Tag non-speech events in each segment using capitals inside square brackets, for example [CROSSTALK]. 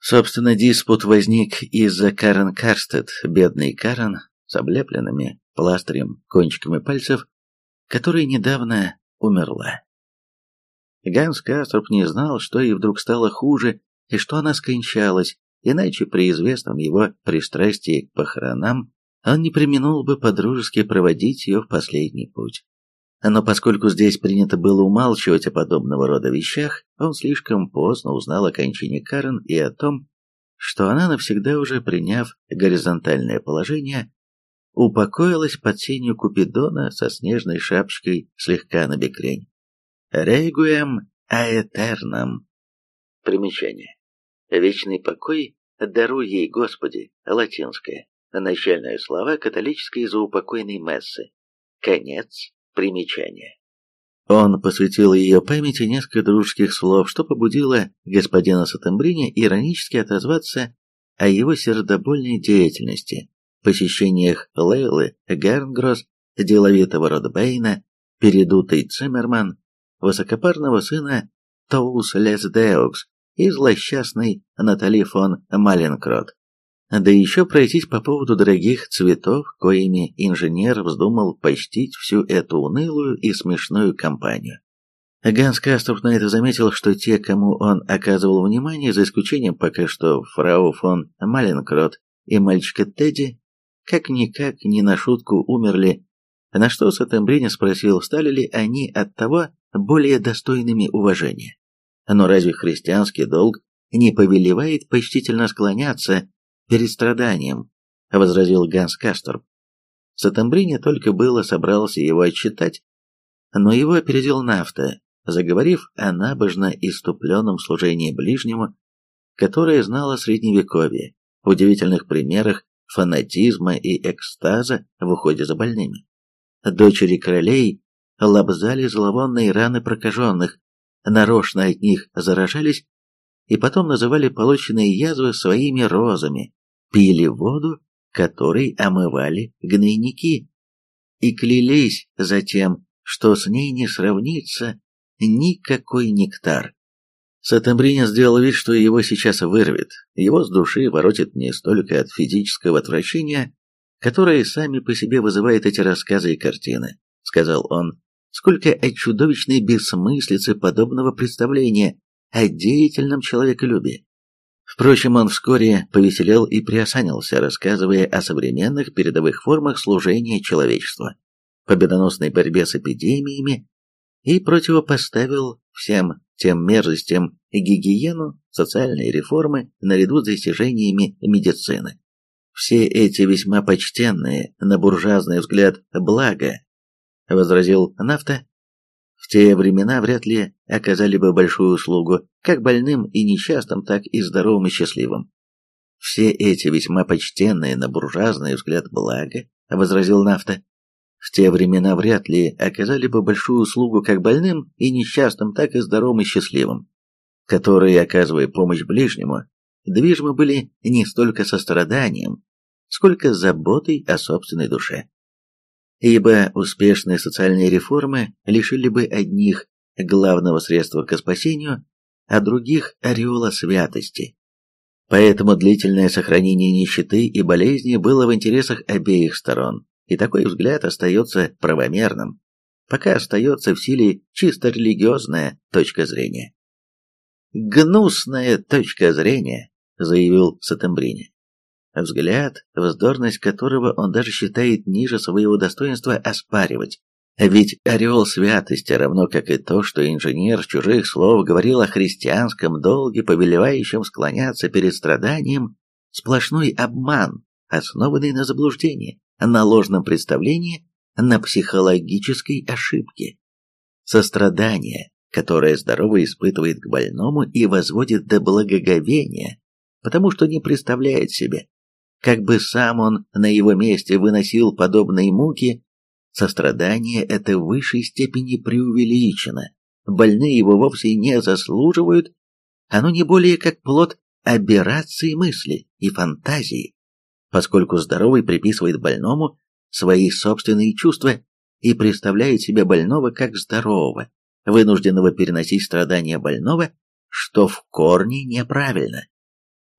Собственно, диспут возник из-за Карен Карстед, бедный Карен, с облепленными пластырем кончиками пальцев, которая недавно умерла. Ганс Кастроп не знал, что ей вдруг стало хуже, и что она скончалась, иначе при известном его пристрастии к похоронам он не применул бы подружески проводить ее в последний путь. Но поскольку здесь принято было умалчивать о подобного рода вещах, он слишком поздно узнал о кончине Карен и о том, что она, навсегда уже приняв горизонтальное положение, упокоилась под сенью Купидона со снежной шапочкой слегка на бекрень. «Регуэм аэтерном». Примечание. «Вечный покой, даруй ей, Господи», латинское. Начальные слова католической заупокойной мессы. Конец примечания. Он посвятил ее памяти несколько дружеских слов, что побудило господина Сатамбрини иронически отозваться о его сердобольной деятельности, посещениях Лейлы, Гарнгросс, деловитого Ротбейна, передутый Циммерман, высокопарного сына Тоус Лесдеокс и злосчастной Натали фон Маленкрот. Да еще пройтись по поводу дорогих цветов, коими инженер вздумал почтить всю эту унылую и смешную компанию. Ганс Кастов на это заметил, что те, кому он оказывал внимание, за исключением пока что фрау фон Маленкрот и мальчика Тедди, как-никак не на шутку умерли, на что Сатембрини спросил, стали ли они от того более достойными уважения. Но разве христианский долг не повелевает почтительно склоняться перед страданием», — возразил Ганс Касторб. Сатамбрини только было собрался его отчитать, но его опередил Нафта, заговорив о набожно иступленном служении ближнему, которое знало Средневековье, удивительных примерах фанатизма и экстаза в уходе за больными. Дочери королей лобзали зловонные раны прокаженных, нарочно от них заражались и потом называли полученные язвы своими розами, пили воду, которой омывали гнойники, и клялись затем, что с ней не сравнится никакой нектар. Сатамбрини сделал вид, что его сейчас вырвет, его с души воротит не столько от физического отвращения, которое сами по себе вызывает эти рассказы и картины, сказал он, сколько от чудовищной бессмыслицы подобного представления о деятельном человеколюбии. Впрочем, он вскоре повеселел и приосанился, рассказывая о современных передовых формах служения человечества, победоносной борьбе с эпидемиями и противопоставил всем тем мерзостям гигиену, социальные реформы наряду с достижениями медицины. Все эти весьма почтенные, на буржуазный взгляд, блага, возразил Нафта, в те времена вряд ли оказали бы большую услугу как больным и несчастным, так и здоровым и счастливым. Все эти весьма почтенные на буржуазный взгляд блага, возразил Нафта, в те времена вряд ли оказали бы большую услугу как больным и несчастным, так и здоровым и счастливым, которые, оказывая помощь ближнему, движимы были не столько состраданием, сколько заботой о собственной душе ибо успешные социальные реформы лишили бы одних главного средства к спасению, а других – ореола святости. Поэтому длительное сохранение нищеты и болезни было в интересах обеих сторон, и такой взгляд остается правомерным, пока остается в силе чисто религиозная точка зрения. «Гнусная точка зрения», — заявил Сатембрини взгляд, вздорность которого он даже считает ниже своего достоинства оспаривать. Ведь ореол святости, равно как и то, что инженер чужих слов говорил о христианском долге, повелевающем склоняться перед страданием, сплошной обман, основанный на заблуждении, на ложном представлении, на психологической ошибке. Сострадание, которое здорово испытывает к больному и возводит до благоговения, потому что не представляет себе, как бы сам он на его месте выносил подобные муки, сострадание это в высшей степени преувеличено. Больные его вовсе не заслуживают, оно не более как плод аберрации мысли и фантазии, поскольку здоровый приписывает больному свои собственные чувства и представляет себя больного как здорового, вынужденного переносить страдания больного, что в корне неправильно.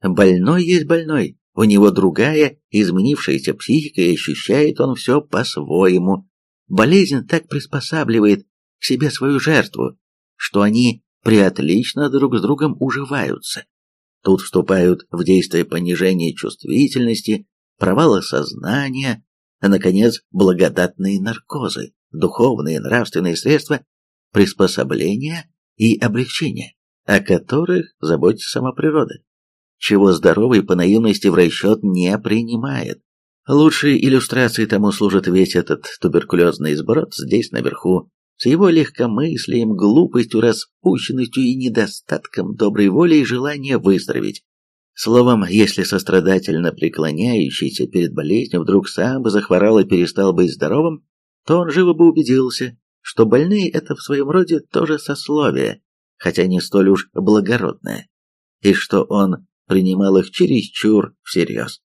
Больной есть больной, у него другая, изменившаяся психика, и ощущает он все по-своему. Болезнь так приспосабливает к себе свою жертву, что они приотлично друг с другом уживаются. Тут вступают в действие понижение чувствительности, провалы сознания, а, наконец, благодатные наркозы, духовные и нравственные средства приспособления и облегчения, о которых заботится сама природа, чего здоровый по наивности в расчет не принимает. Лучшей иллюстрацией тому служит весь этот туберкулезный сброд здесь наверху, с его легкомыслием, глупостью, распущенностью и недостатком доброй воли и желания выздороветь. Словом, если сострадательно преклоняющийся перед болезнью вдруг сам бы захворал и перестал быть здоровым, то он живо бы убедился, что больные это в своем роде тоже сословие, хотя не столь уж благородное, и что он принимал их чересчур всерьез.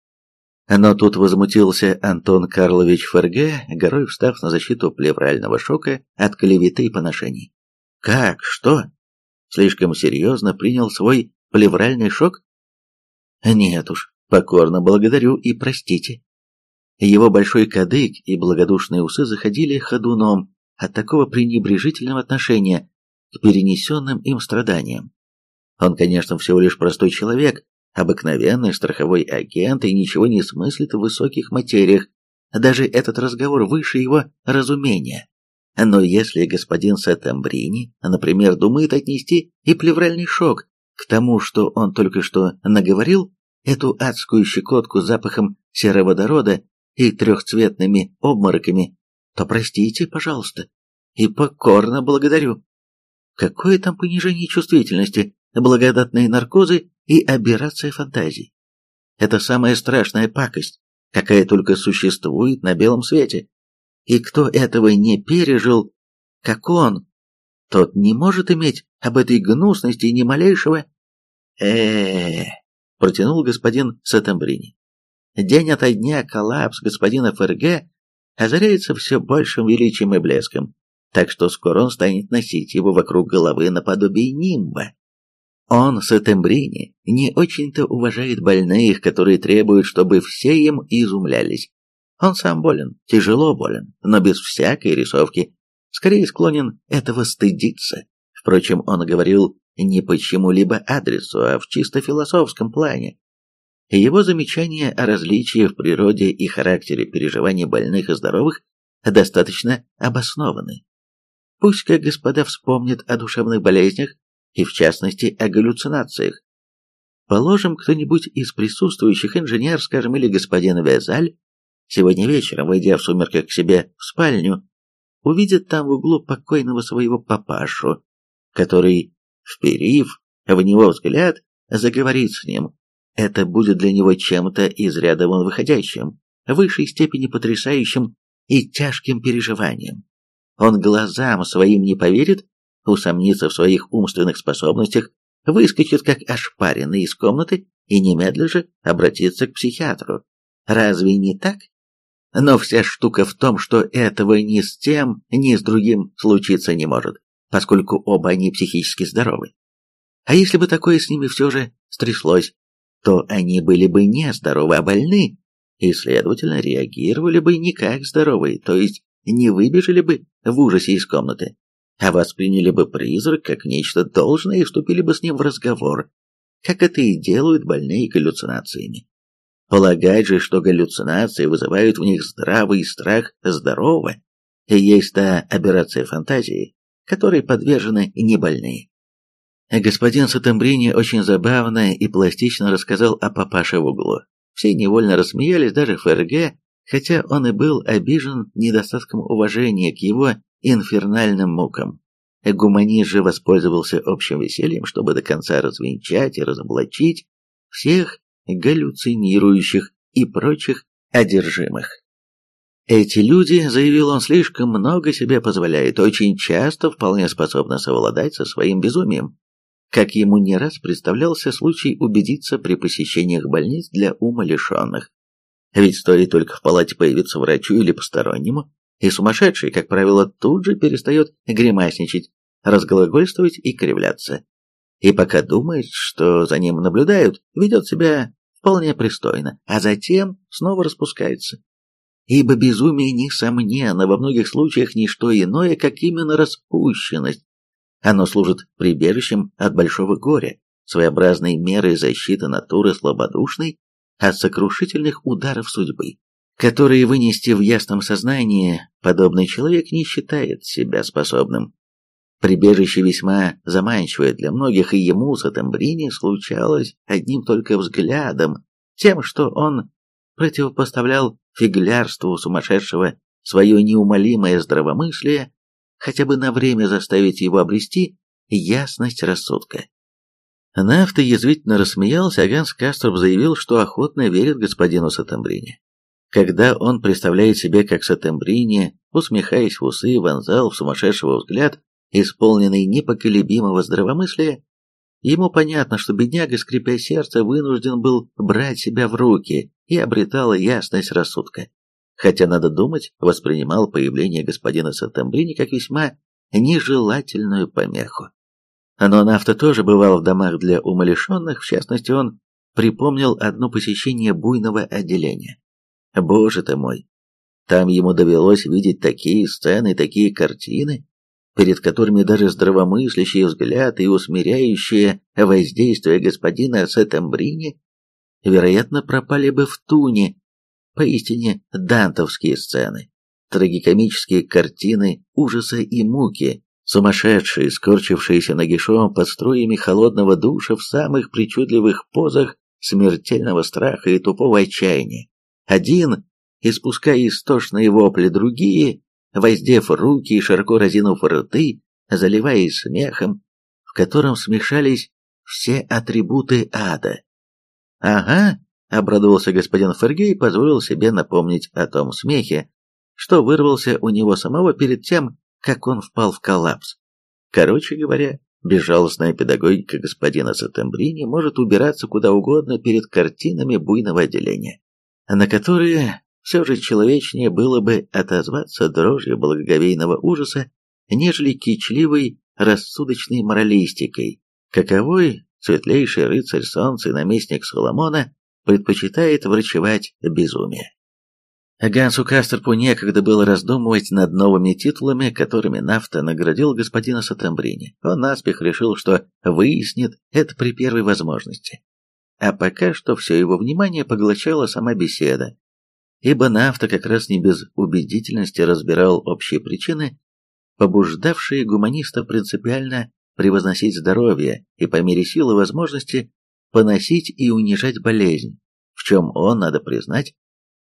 Но тут возмутился Антон Карлович Ферге, горой встав на защиту плеврального шока от клеветы и поношений. «Как? Что? Слишком серьезно принял свой плевральный шок?» «Нет уж, покорно благодарю и простите». Его большой кадык и благодушные усы заходили ходуном от такого пренебрежительного отношения к перенесенным им страданиям. Он, конечно, всего лишь простой человек, обыкновенный страховой агент и ничего не смыслит в высоких материях, даже этот разговор выше его разумения. Но если господин Сеттембрини, например, думает отнести и плевральный шок к тому, что он только что наговорил, эту адскую щекотку запахом сероводорода и трехцветными обмороками, то простите, пожалуйста, и покорно благодарю. Какое там понижение чувствительности, благодатные наркозы и аберрация фантазий. Это самая страшная пакость, какая только существует на белом свете. И кто этого не пережил, как он, тот не может иметь об этой гнусности ни малейшего... э, протянул господин Сатамбрини. День ото дня коллапс господина ФРГ озаряется все большим величием и блеском, так что скоро он станет носить его вокруг головы наподобие нимба. Он, Сатембрини, не очень-то уважает больных, которые требуют, чтобы все им изумлялись. Он сам болен, тяжело болен, но без всякой рисовки. Скорее склонен этого стыдиться. Впрочем, он говорил не по чему-либо адресу, а в чисто философском плане. Его замечания о различии в природе и характере переживаний больных и здоровых достаточно обоснованы. Пусть-ка господа вспомнят о душевных болезнях, и в частности о галлюцинациях. Положим, кто-нибудь из присутствующих инженер, скажем, или господин Везаль, сегодня вечером, войдя в сумерках к себе в спальню, увидит там в углу покойного своего папашу, который, вперив в него взгляд, заговорит с ним. Это будет для него чем-то из ряда вон выходящим, в высшей степени потрясающим и тяжким переживанием. Он глазам своим не поверит усомнится в своих умственных способностях, выскочит как ошпаренный из комнаты и немедля же обратится к психиатру. Разве не так? Но вся штука в том, что этого ни с тем, ни с другим случиться не может, поскольку оба они психически здоровы. А если бы такое с ними все же стряслось, то они были бы не здоровы, а больны, и, следовательно, реагировали бы не как здоровые, то есть не выбежали бы в ужасе из комнаты, а восприняли бы призрак как нечто должное и вступили бы с ним в разговор, как это и делают больные галлюцинациями. Полагать же, что галлюцинации вызывают в них здравый страх здорового, есть та аберрация фантазии, которой подвержены небольные. Господин Сатамбрини очень забавно и пластично рассказал о папаше в углу. Все невольно рассмеялись, даже ФРГ, хотя он и был обижен недостатком уважения к его инфернальным мукам. Гуманист же воспользовался общим весельем, чтобы до конца развенчать и разоблачить всех галлюцинирующих и прочих одержимых. Эти люди, заявил он, слишком много себе позволяют, очень часто вполне способны совладать со своим безумием. Как ему не раз представлялся случай убедиться при посещениях больниц для умалишенных. Ведь стоит только в палате появиться врачу или постороннему, и сумасшедший, как правило, тут же перестает гримасничать, разглагольствовать и кривляться. и пока думает, что за ним наблюдают, ведет себя вполне пристойно, а затем снова распускается. Ибо безумие, несомненно, во многих случаях не что иное, как именно распущенность. Оно служит прибежищем от большого горя, своеобразной мерой защиты натуры слабодушной от сокрушительных ударов судьбы, которые вынести в ясном сознании подобный человек не считает себя способным. Прибежище весьма заманчивое для многих, и ему с Атамбрини случалось одним только взглядом, тем, что он противопоставлял фиглярству сумасшедшего свое неумолимое здравомыслие, хотя бы на время заставить его обрести ясность рассудка. Нафта язвительно рассмеялся, а Ганс Кастров заявил, что охотно верит господину Сатамбрине. Когда он представляет себе, как Сатамбрини, усмехаясь в усы, вонзал в сумасшедшего взгляд, исполненный непоколебимого здравомыслия, ему понятно, что бедняга, скрипя сердце, вынужден был брать себя в руки и обретала ясность рассудка. Хотя, надо думать, воспринимал появление господина Сатамбрини как весьма нежелательную помеху. Но Нафта тоже бывал в домах для умалишенных, в частности, он припомнил одно посещение буйного отделения. Боже ты мой! Там ему довелось видеть такие сцены, такие картины, перед которыми даже здравомыслящий взгляд и усмиряющее воздействие господина Сетембрини, вероятно, пропали бы в туне, поистине дантовские сцены, трагикомические картины ужаса и муки, сумасшедшие, скорчившиеся нагишом под струями холодного душа в самых причудливых позах смертельного страха и тупого отчаяния. Один, испуская истошные вопли, другие воздев руки и широко разинув рты, заливаясь смехом, в котором смешались все атрибуты ада. «Ага», — обрадовался господин Фергей и позволил себе напомнить о том смехе, что вырвался у него самого перед тем, как он впал в коллапс. Короче говоря, безжалостная педагогика господина Сатембрини может убираться куда угодно перед картинами буйного отделения, на которые все же человечнее было бы отозваться дрожью благоговейного ужаса, нежели кичливой рассудочной моралистикой, каковой светлейший рыцарь солнца и наместник Соломона предпочитает врачевать безумие. Гансу Кастерпу некогда было раздумывать над новыми титулами, которыми Нафта наградил господина Сатамбрини. Он наспех решил, что выяснит это при первой возможности. А пока что все его внимание поглощала сама беседа, ибо Нафта как раз не без убедительности разбирал общие причины, побуждавшие гуманиста принципиально превозносить здоровье и по мере силы возможности поносить и унижать болезнь, в чем он, надо признать,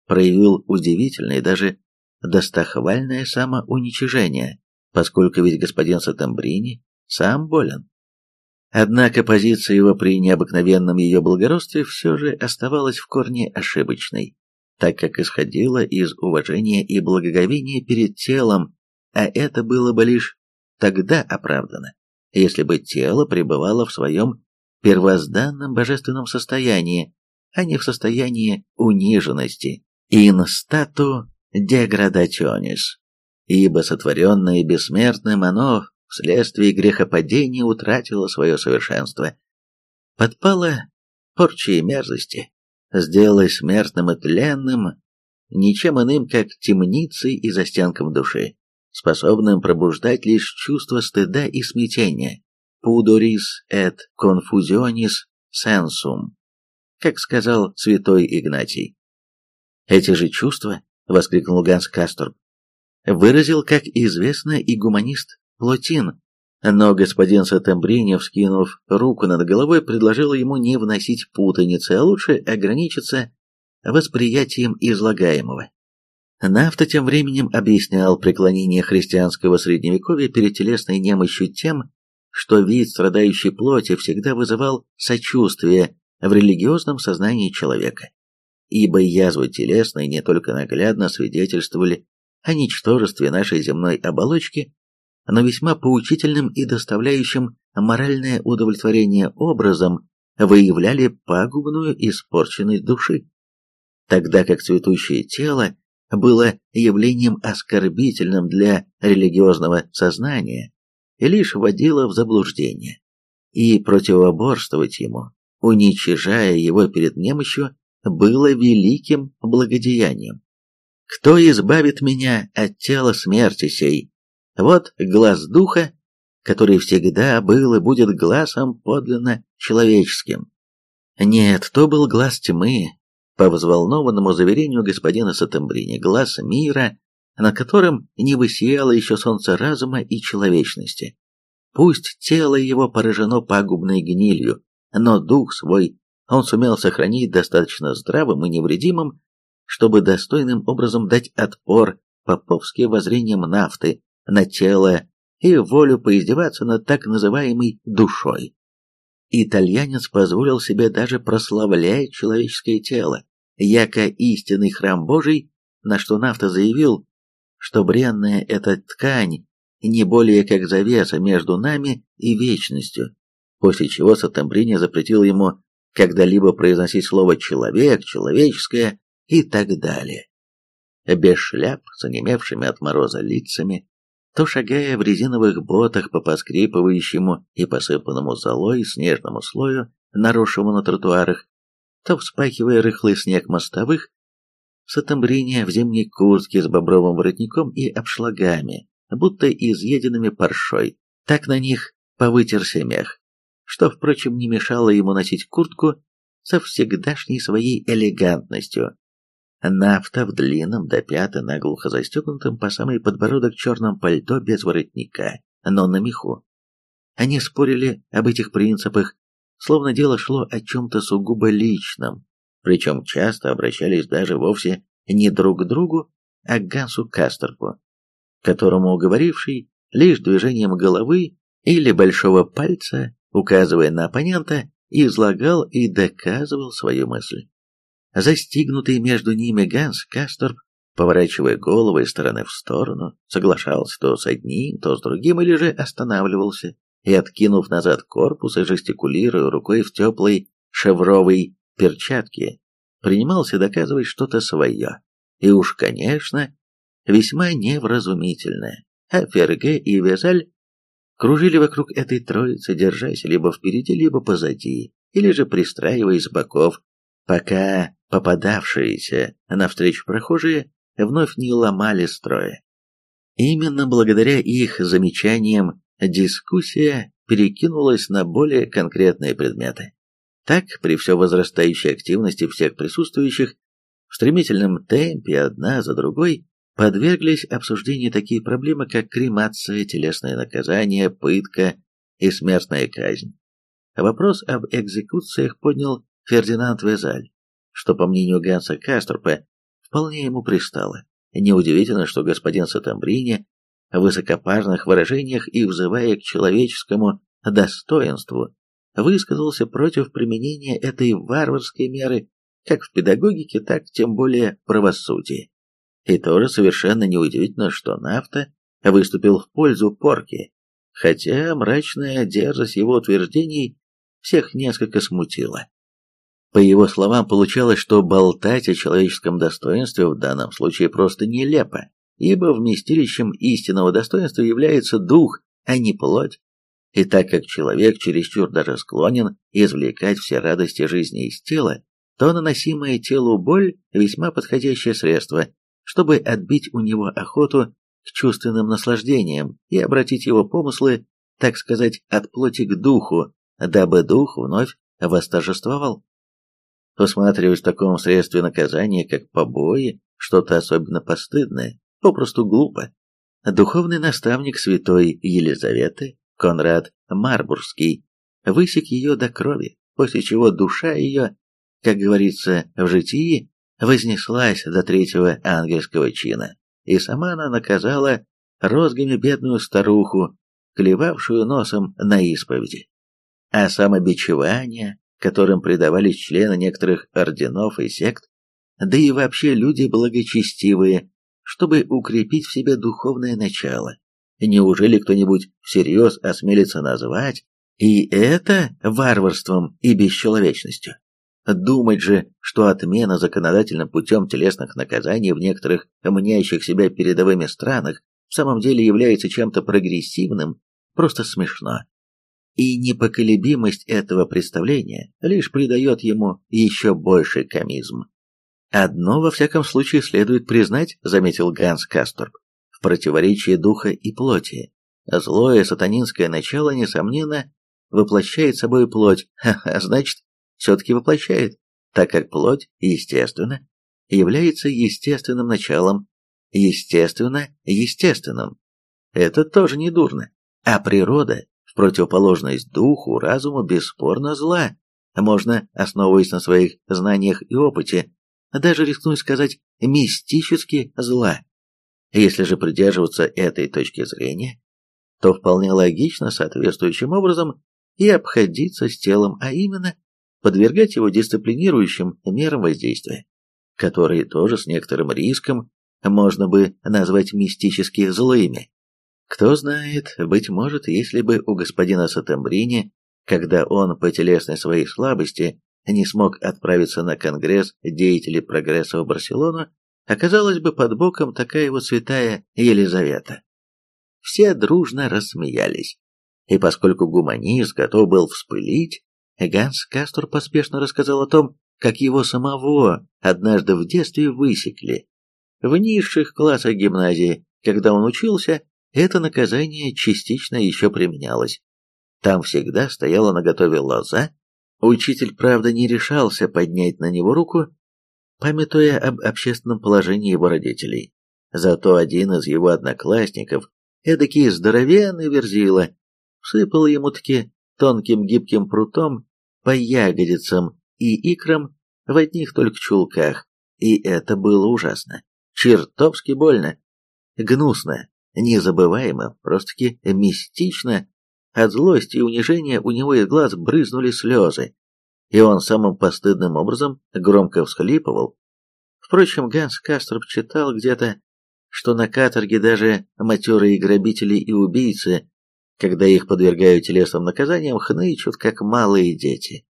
проявил удивительное даже достохвальное самоуничижение, поскольку ведь господин Сатамбрини сам болен. Однако позиция его при необыкновенном ее благородстве все же оставалась в корне ошибочной так как исходило из уважения и благоговения перед телом, а это было бы лишь тогда оправдано, если бы тело пребывало в своем первозданном божественном состоянии, а не в состоянии униженности, in statu degradationis, ибо сотворенное бессмертным оно вследствие грехопадения утратило свое совершенство, подпало порчи и мерзости, сделалось смертным и тленным, ничем иным, как темницей и застенком души, способным пробуждать лишь чувство стыда и смятения. «Пудорис et confusionis sensum», как сказал святой Игнатий. «Эти же чувства», — воскликнул Ганс Касторб, выразил, как известно, и гуманист Плотин, но господин Сатамбрини, вскинув руку над головой, предложил ему не вносить путаницы, а лучше ограничиться восприятием излагаемого. Нафта тем временем объяснял преклонение христианского средневековья перед телесной немощью тем, что вид страдающей плоти всегда вызывал сочувствие в религиозном сознании человека, ибо язвы телесные не только наглядно свидетельствовали о ничтожестве нашей земной оболочки, но весьма поучительным и доставляющим моральное удовлетворение образом выявляли пагубную испорченность души, тогда как цветущее тело было явлением оскорбительным для религиозного сознания и лишь вводило в заблуждение. и противоборствовать ему, уничижая его перед немощью, было великим благодеянием. Кто избавит меня от тела смерти сей? Вот глаз духа, который всегда был и будет глазом подлинно человеческим. Нет, то был глаз тьмы, по взволнованному заверению господина Сатамбрини, глаз мира, на котором не высияло еще солнце разума и человечности. Пусть тело его поражено пагубной гнилью, но дух свой он сумел сохранить достаточно здравым и невредимым, чтобы достойным образом дать отпор поповским воззрениям нафты на тело и волю поиздеваться над так называемой душой. Итальянец позволил себе даже прославлять человеческое тело, яко истинный храм Божий, на что нафта заявил, что бренная эта ткань не более как завеса между нами и вечностью, после чего Сатамбрини запретил ему когда-либо произносить слово «человек», «человеческое» и так далее. Без шляп, с онемевшими от мороза лицами, то шагая в резиновых ботах по поскрипывающему и посыпанному золой снежному слою, наросшему на тротуарах, то вспахивая рыхлый снег мостовых, Сатамбриния в зимней куртке с бобровым воротником и обшлагами, будто изъеденными паршой, так на них повытерся мех, что, впрочем, не мешало ему носить куртку со всегдашней своей элегантностью. Нафта в длинном до пята наглухо застегнутом по самый подбородок черном пальто без воротника, но на меху. Они спорили об этих принципах, словно дело шло о чем-то сугубо личном, причем часто обращались даже вовсе не друг к другу, а к Гансу Кастерпу, которому уговоривший лишь движением головы или большого пальца, указывая на оппонента, излагал и доказывал свою мысль. Застигнутый между ними Ганс Касторп, поворачивая голову из стороны в сторону, соглашался то с одним, то с другим, или же останавливался и, откинув назад корпус и жестикулируя рукой в теплой шевровой перчатке, принимался доказывать что-то свое. И уж, конечно, весьма невразумительное. А Ферге и Везаль кружили вокруг этой троицы, держась либо впереди, либо позади, или же пристраиваясь с боков, пока попадавшиеся навстречу прохожие вновь не ломали строя. Именно благодаря их замечаниям дискуссия перекинулась на более конкретные предметы. Так, при все возрастающей активности всех присутствующих, в стремительном темпе одна за другой подверглись обсуждению такие проблемы, как кремация, телесное наказание, пытка и смертная казнь. Вопрос об экзекуциях поднял Фердинанд Везаль, что, по мнению Ганса Каструпа, вполне ему пристало. Неудивительно, что господин Сатамбрини в высокопарных выражениях и взывая к человеческому достоинству, высказался против применения этой варварской меры как в педагогике, так тем более в правосудии. И тоже совершенно неудивительно, что нафта выступил в пользу порки, хотя мрачная дерзость его утверждений всех несколько смутила. По его словам, получалось, что болтать о человеческом достоинстве в данном случае просто нелепо, ибо вместилищем истинного достоинства является дух, а не плоть. И так как человек чересчур даже склонен извлекать все радости жизни из тела, то наносимое телу боль – весьма подходящее средство, чтобы отбить у него охоту к чувственным наслаждениям и обратить его помыслы, так сказать, от плоти к духу, дабы дух вновь восторжествовал. Усматривать в таком средстве наказания, как побои, что-то особенно постыдное, попросту глупо. Духовный наставник святой Елизаветы, Конрад Марбургский, высек ее до крови, после чего душа ее, как говорится в житии, вознеслась до третьего ангельского чина, и сама она наказала розгами бедную старуху, клевавшую носом на исповеди. А самобичевание, которым предавались члены некоторых орденов и сект, да и вообще люди благочестивые, чтобы укрепить в себе духовное начало. Неужели кто-нибудь всерьез осмелится назвать и это варварством и бесчеловечностью? Думать же, что отмена законодательным путем телесных наказаний в некоторых мнящих себя передовыми странах в самом деле является чем-то прогрессивным, просто смешно. И непоколебимость этого представления лишь придает ему еще больший комизм. «Одно, во всяком случае, следует признать», — заметил Ганс Касторп, «в противоречии духа и плоти. Злое сатанинское начало, несомненно, воплощает собой плоть, [LAUGHS] а значит, все-таки воплощает, так как плоть, естественно, является естественным началом, естественно, естественным. Это тоже не дурно. А природа, противоположность духу, разуму, бесспорно зла. Можно, основываясь на своих знаниях и опыте, даже рискнуть сказать, мистически зла. Если же придерживаться этой точки зрения, то вполне логично соответствующим образом и обходиться с телом, а именно подвергать его дисциплинирующим мерам воздействия, которые тоже с некоторым риском можно бы назвать мистически злыми. Кто знает, быть может, если бы у господина Сатембрини, когда он по телесной своей слабости не смог отправиться на конгресс деятелей прогресса в Барселону, оказалась бы под боком такая вот святая Елизавета. Все дружно рассмеялись. И поскольку гуманист готов был вспылить, Ганс Кастор поспешно рассказал о том, как его самого однажды в детстве высекли. В низших классах гимназии, когда он учился, это наказание частично еще применялось. Там всегда стояла наготове лоза, Учитель, правда, не решался поднять на него руку, памятуя об общественном положении его родителей. Зато один из его одноклассников, эдакий здоровенный верзила, всыпал ему-таки тонким гибким прутом по ягодицам и икрам в одних только чулках, и это было ужасно, чертовски больно, гнусно, незабываемо, просто-таки мистично от злости и унижения у него из глаз брызнули слезы, и он самым постыдным образом громко всхлипывал. Впрочем, Ганс Кастроп читал где-то, что на каторге даже матерые грабители и убийцы, когда их подвергают телесным наказаниям, хнычут, как малые дети.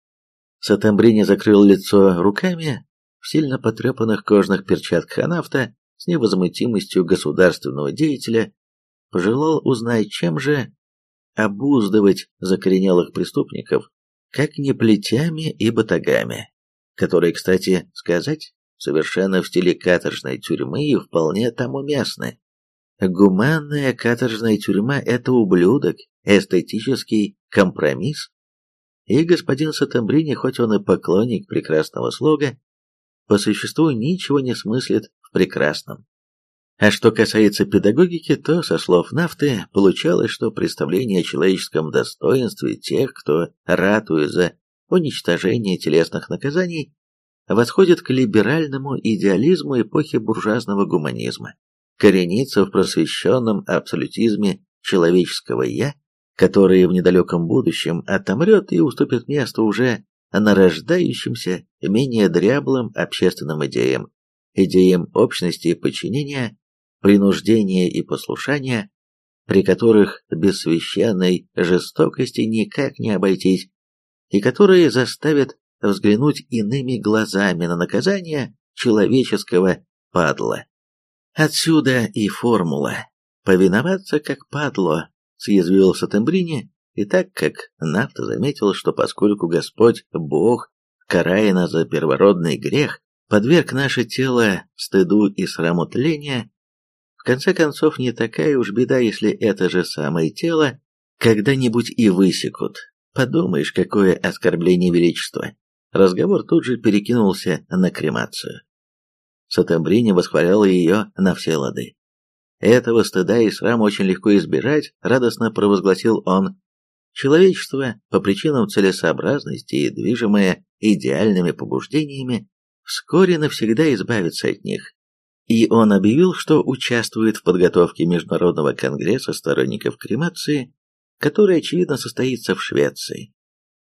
Сатамбрини закрыл лицо руками в сильно потрепанных кожных перчатках анафта с невозмутимостью государственного деятеля, пожелал узнать, чем же обуздывать закоренелых преступников, как не плетями и батагами, которые, кстати сказать, совершенно в стиле каторжной тюрьмы и вполне там уместны. Гуманная каторжная тюрьма – это ублюдок, эстетический компромисс. И господин Сатамбрини, хоть он и поклонник прекрасного слога, по существу ничего не смыслит в прекрасном. А что касается педагогики, то, со слов Нафты, получалось, что представление о человеческом достоинстве тех, кто ратует за уничтожение телесных наказаний, восходит к либеральному идеализму эпохи буржуазного гуманизма, коренится в просвещенном абсолютизме человеческого «я», которое в недалеком будущем отомрет и уступит место уже нарождающимся, менее дряблым общественным идеям, идеям общности и подчинения, принуждения и послушания, при которых без священной жестокости никак не обойтись, и которые заставят взглянуть иными глазами на наказание человеческого падла. Отсюда и формула «повиноваться как падло», съязвил Сатембрини, и так как Нафта заметил, что поскольку Господь, Бог, карая нас за первородный грех, подверг наше тело стыду и сраму тления, конце концов, не такая уж беда, если это же самое тело когда-нибудь и высекут. Подумаешь, какое оскорбление величества. Разговор тут же перекинулся на кремацию. Сатамбрини восхвалял ее на все лады. Этого стыда и срам очень легко избежать, радостно провозгласил он. Человечество, по причинам целесообразности и движимое идеальными побуждениями, вскоре навсегда избавится от них и он объявил, что участвует в подготовке Международного конгресса сторонников кремации, который, очевидно, состоится в Швеции.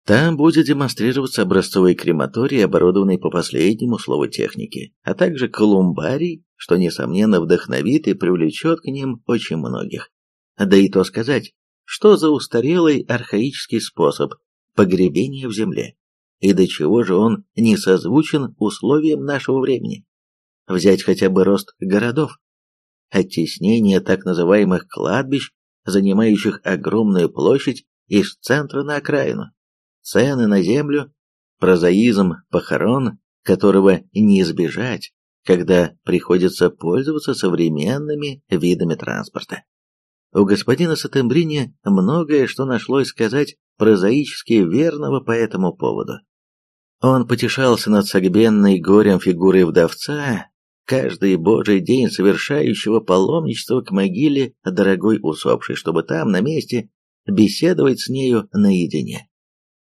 Там будет демонстрироваться образцовый крематорий, оборудованный по последнему слову техники, а также колумбарий, что, несомненно, вдохновит и привлечет к ним очень многих. Да и то сказать, что за устарелый архаический способ погребения в земле, и до чего же он не созвучен условиям нашего времени. Взять хотя бы рост городов. Оттеснение так называемых кладбищ, занимающих огромную площадь из центра на окраину. Цены на землю, прозаизм похорон, которого не избежать, когда приходится пользоваться современными видами транспорта. У господина Сатембрини многое, что нашлось сказать прозаически верного по этому поводу. Он потешался над согбенной горем фигурой вдовца, каждый божий день совершающего паломничество к могиле дорогой усопшей, чтобы там, на месте, беседовать с нею наедине.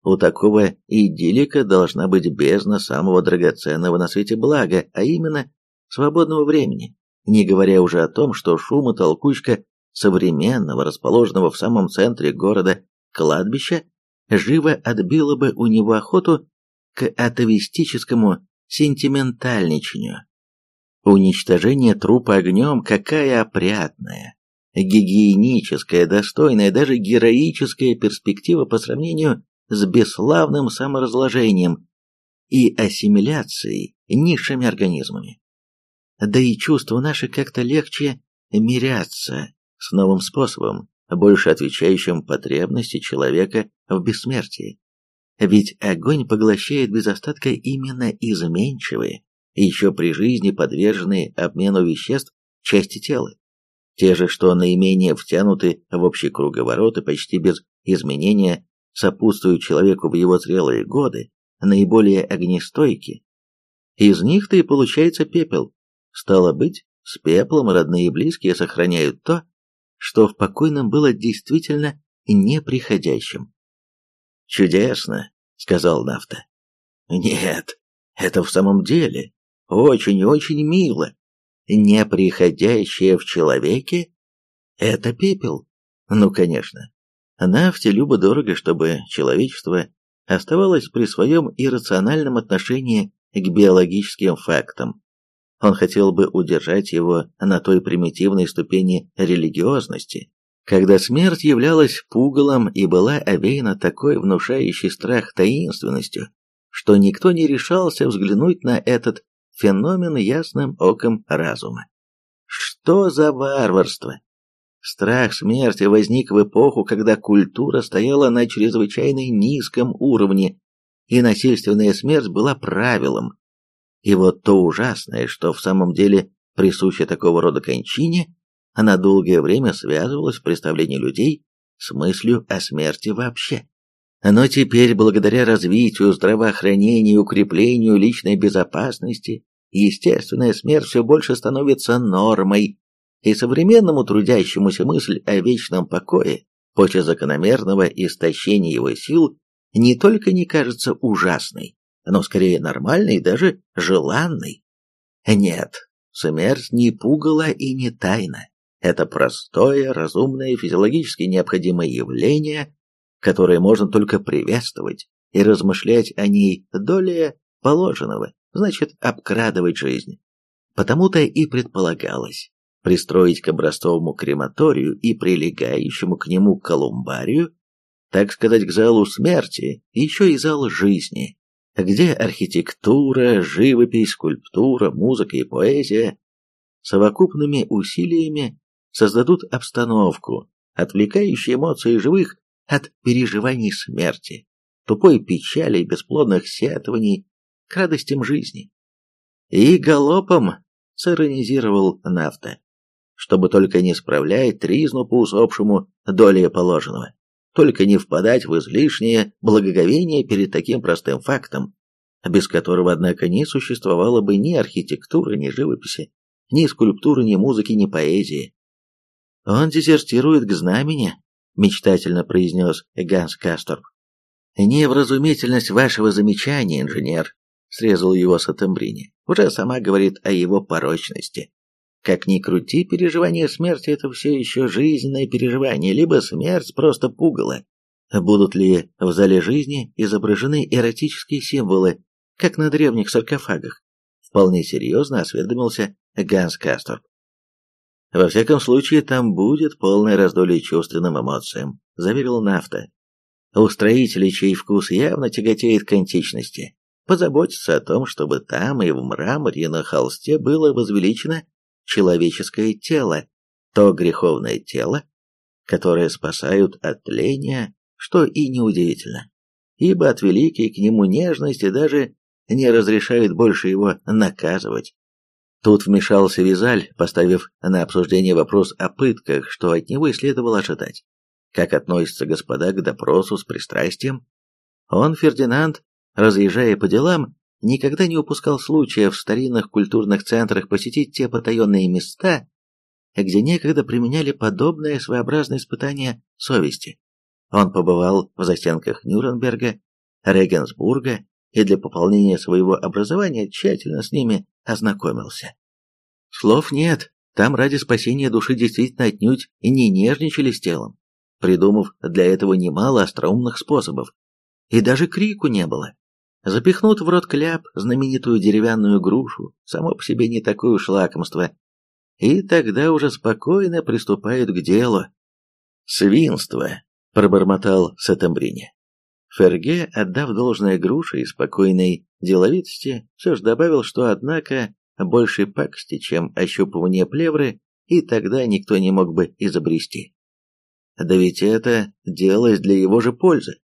У такого идиллика должна быть бездна самого драгоценного на свете блага, а именно свободного времени, не говоря уже о том, что шум и толкучка современного, расположенного в самом центре города кладбища, живо отбило бы у него охоту к атовистическому сентиментальничанию. Уничтожение трупа огнем какая опрятная, гигиеническая, достойная, даже героическая перспектива по сравнению с бесславным саморазложением и ассимиляцией низшими организмами. Да и чувства наши как-то легче мирятся с новым способом, больше отвечающим потребности человека в бессмертии. Ведь огонь поглощает без остатка именно изменчивые, еще при жизни подверженные обмену веществ части тела. Те же, что наименее втянуты в общий круговорот и почти без изменения сопутствуют человеку в его зрелые годы, наиболее огнестойки. Из них-то и получается пепел. Стало быть, с пеплом родные и близкие сохраняют то, что в покойном было действительно неприходящим. «Чудесно», — сказал Нафта. «Нет, это в самом деле очень и очень мило. Неприходящее в человеке — это пепел. Ну, конечно. Нафте любо-дорого, чтобы человечество оставалось при своем иррациональном отношении к биологическим фактам. Он хотел бы удержать его на той примитивной ступени религиозности, когда смерть являлась пугалом и была овеяна такой внушающей страх таинственностью, что никто не решался взглянуть на этот феномен ясным оком разума. Что за варварство? Страх смерти возник в эпоху, когда культура стояла на чрезвычайно низком уровне, и насильственная смерть была правилом. И вот то ужасное, что в самом деле присуще такого рода кончине, она долгое время связывалась в представлении людей с мыслью о смерти вообще. Но теперь, благодаря развитию здравоохранения и укреплению личной безопасности, естественная смерть все больше становится нормой, и современному трудящемуся мысль о вечном покое после закономерного истощения его сил не только не кажется ужасной, но скорее нормальной и даже желанной. Нет, смерть не пугала и не тайна. Это простое, разумное, физиологически необходимое явление, которое можно только приветствовать и размышлять о ней долее положенного, значит обкрадывать жизнь. Потому-то и предполагалось пристроить к образцовому крематорию и прилегающему к нему колумбарию, так сказать, к залу смерти, еще и зал жизни, где архитектура, живопись, скульптура, музыка и поэзия совокупными усилиями создадут обстановку, отвлекающую эмоции живых от переживаний смерти, тупой печали и бесплодных сетований к радостям жизни. И галопом сиронизировал нафта, чтобы только не справлять тризну по усопшему доле положенного, только не впадать в излишнее благоговение перед таким простым фактом, без которого, однако, не существовало бы ни архитектуры, ни живописи, ни скульптуры, ни музыки, ни поэзии, «Он дезертирует к знамени», — мечтательно произнес Ганс Касторп. «Невразумительность вашего замечания, инженер», — срезал его Сатембрини, — «уже сама говорит о его порочности. Как ни крути, переживание смерти — это все еще жизненное переживание, либо смерть просто пугало. Будут ли в зале жизни изображены эротические символы, как на древних саркофагах?» Вполне серьезно осведомился Ганс Касторп. Во всяком случае, там будет полное раздолье чувственным эмоциям, заверил Нафта. У строителей, чей вкус явно тяготеет к античности, позаботиться о том, чтобы там и в мраморе и на холсте было возвеличено человеческое тело, то греховное тело, которое спасают от тления что и неудивительно, ибо от великой к нему нежности даже не разрешают больше его наказывать. Тут вмешался Визаль, поставив на обсуждение вопрос о пытках, что от него и следовало ожидать. Как относятся господа к допросу с пристрастием? Он, Фердинанд, разъезжая по делам, никогда не упускал случая в старинных культурных центрах посетить те потаенные места, где некогда применяли подобное своеобразное испытание совести. Он побывал в застенках Нюрнберга, Регенсбурга и для пополнения своего образования тщательно с ними ознакомился. Слов нет, там ради спасения души действительно отнюдь не нежничали с телом, придумав для этого немало остроумных способов. И даже крику не было. Запихнут в рот кляп знаменитую деревянную грушу, само по себе не такое уж лакомство, и тогда уже спокойно приступают к делу. «Свинство!» — пробормотал Сатамбрини. Ферге, отдав должное груше и спокойной деловитости, все же добавил, что, однако, больше пакости, чем ощупывание плевры, и тогда никто не мог бы изобрести. Да ведь это делалось для его же пользы.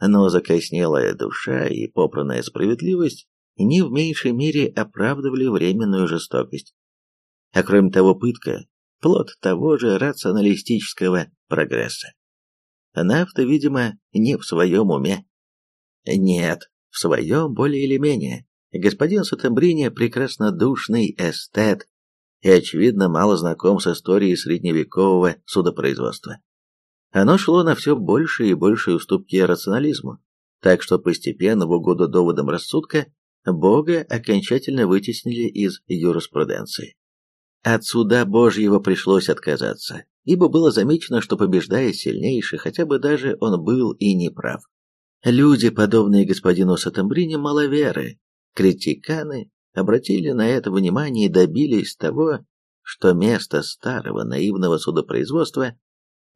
Но закоснелая душа и попранная справедливость не в меньшей мере оправдывали временную жестокость. А кроме того, пытка – плод того же рационалистического прогресса. Нафта, видимо, не в своем уме. Нет, в своем более или менее. Господин Сатембрини прекрасно душный эстет и, очевидно, мало знаком с историей средневекового судопроизводства. Оно шло на все больше и большие уступки рационализму, так что постепенно в угоду доводам рассудка Бога окончательно вытеснили из юриспруденции. От суда Божьего пришлось отказаться, ибо было замечено, что побеждая сильнейший, хотя бы даже он был и неправ. Люди, подобные господину Сатамбрине, маловеры, критиканы, обратили на это внимание и добились того, что место старого наивного судопроизводства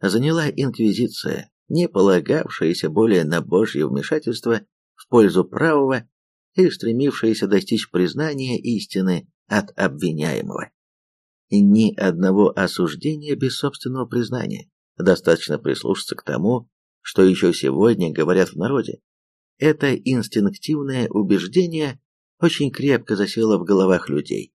заняла инквизиция, не полагавшаяся более на божье вмешательство в пользу правого и стремившаяся достичь признания истины от обвиняемого ни одного осуждения без собственного признания. Достаточно прислушаться к тому, что еще сегодня говорят в народе. Это инстинктивное убеждение очень крепко засело в головах людей.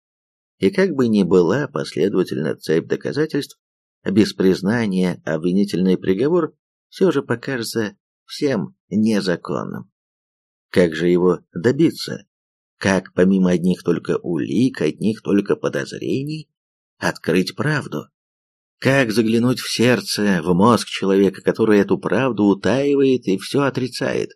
И как бы ни была последовательна цепь доказательств, без признания обвинительный приговор все же покажется всем незаконным. Как же его добиться? Как помимо одних только улик, одних только подозрений, открыть правду. Как заглянуть в сердце, в мозг человека, который эту правду утаивает и все отрицает?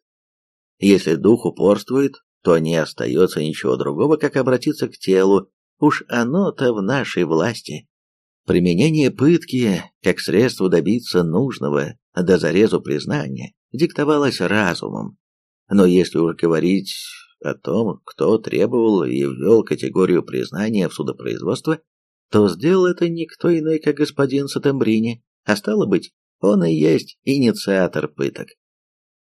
Если дух упорствует, то не остается ничего другого, как обратиться к телу, уж оно-то в нашей власти. Применение пытки, как средство добиться нужного до зарезу признания, диктовалось разумом. Но если уж говорить о том, кто требовал и ввел категорию признания в судопроизводство, то сделал это никто иной, как господин Сатамбрини, а стало быть, он и есть инициатор пыток.